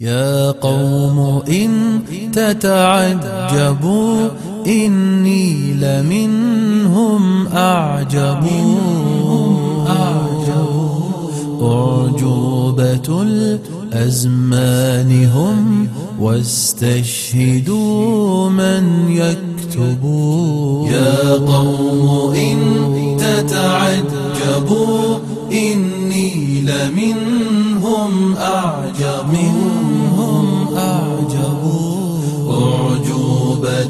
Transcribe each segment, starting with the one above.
يا قوم إن تتعجبوا إني لمنهم أعجب. أعجوبة الأزمان هم واستشهدوا من يكتب. يا قوم إن تتعجبوا إني لمنهم أعجب.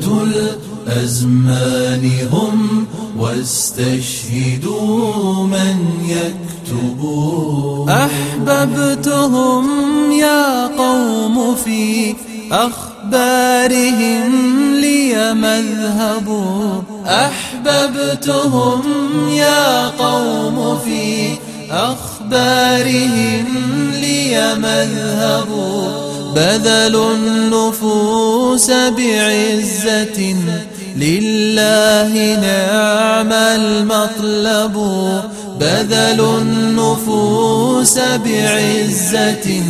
الأزمان هم واستشهدوا من يكتب أحببتهم يا قوم في أخبارهم لي مذهب أحببتهم يا قوم في أخبارهم لي مذهب بذلوا النفوس بعزة. لله نعم المطلب. بذلوا النفوس بعزة.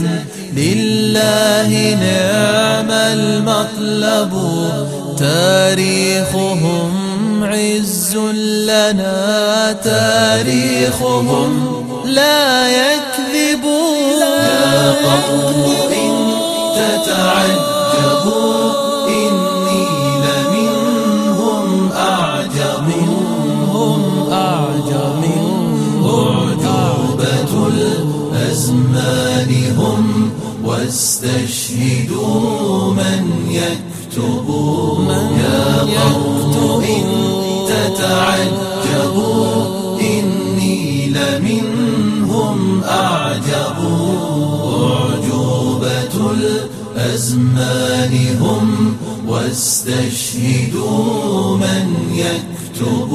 لله نعم المطلب. تاريخهم عز لنا. تاريخهم لا يكذبون. يا قوم إن تتعجبوا إني لمنهم أعجب. هم أعجب. أعجوبة الأزمان هم واستشهدوا من يكتب. يا قوم إن تتعجبوا إني لمنهم أعجب. أعجوبة الأزمان هم واستشهدوا من يكتب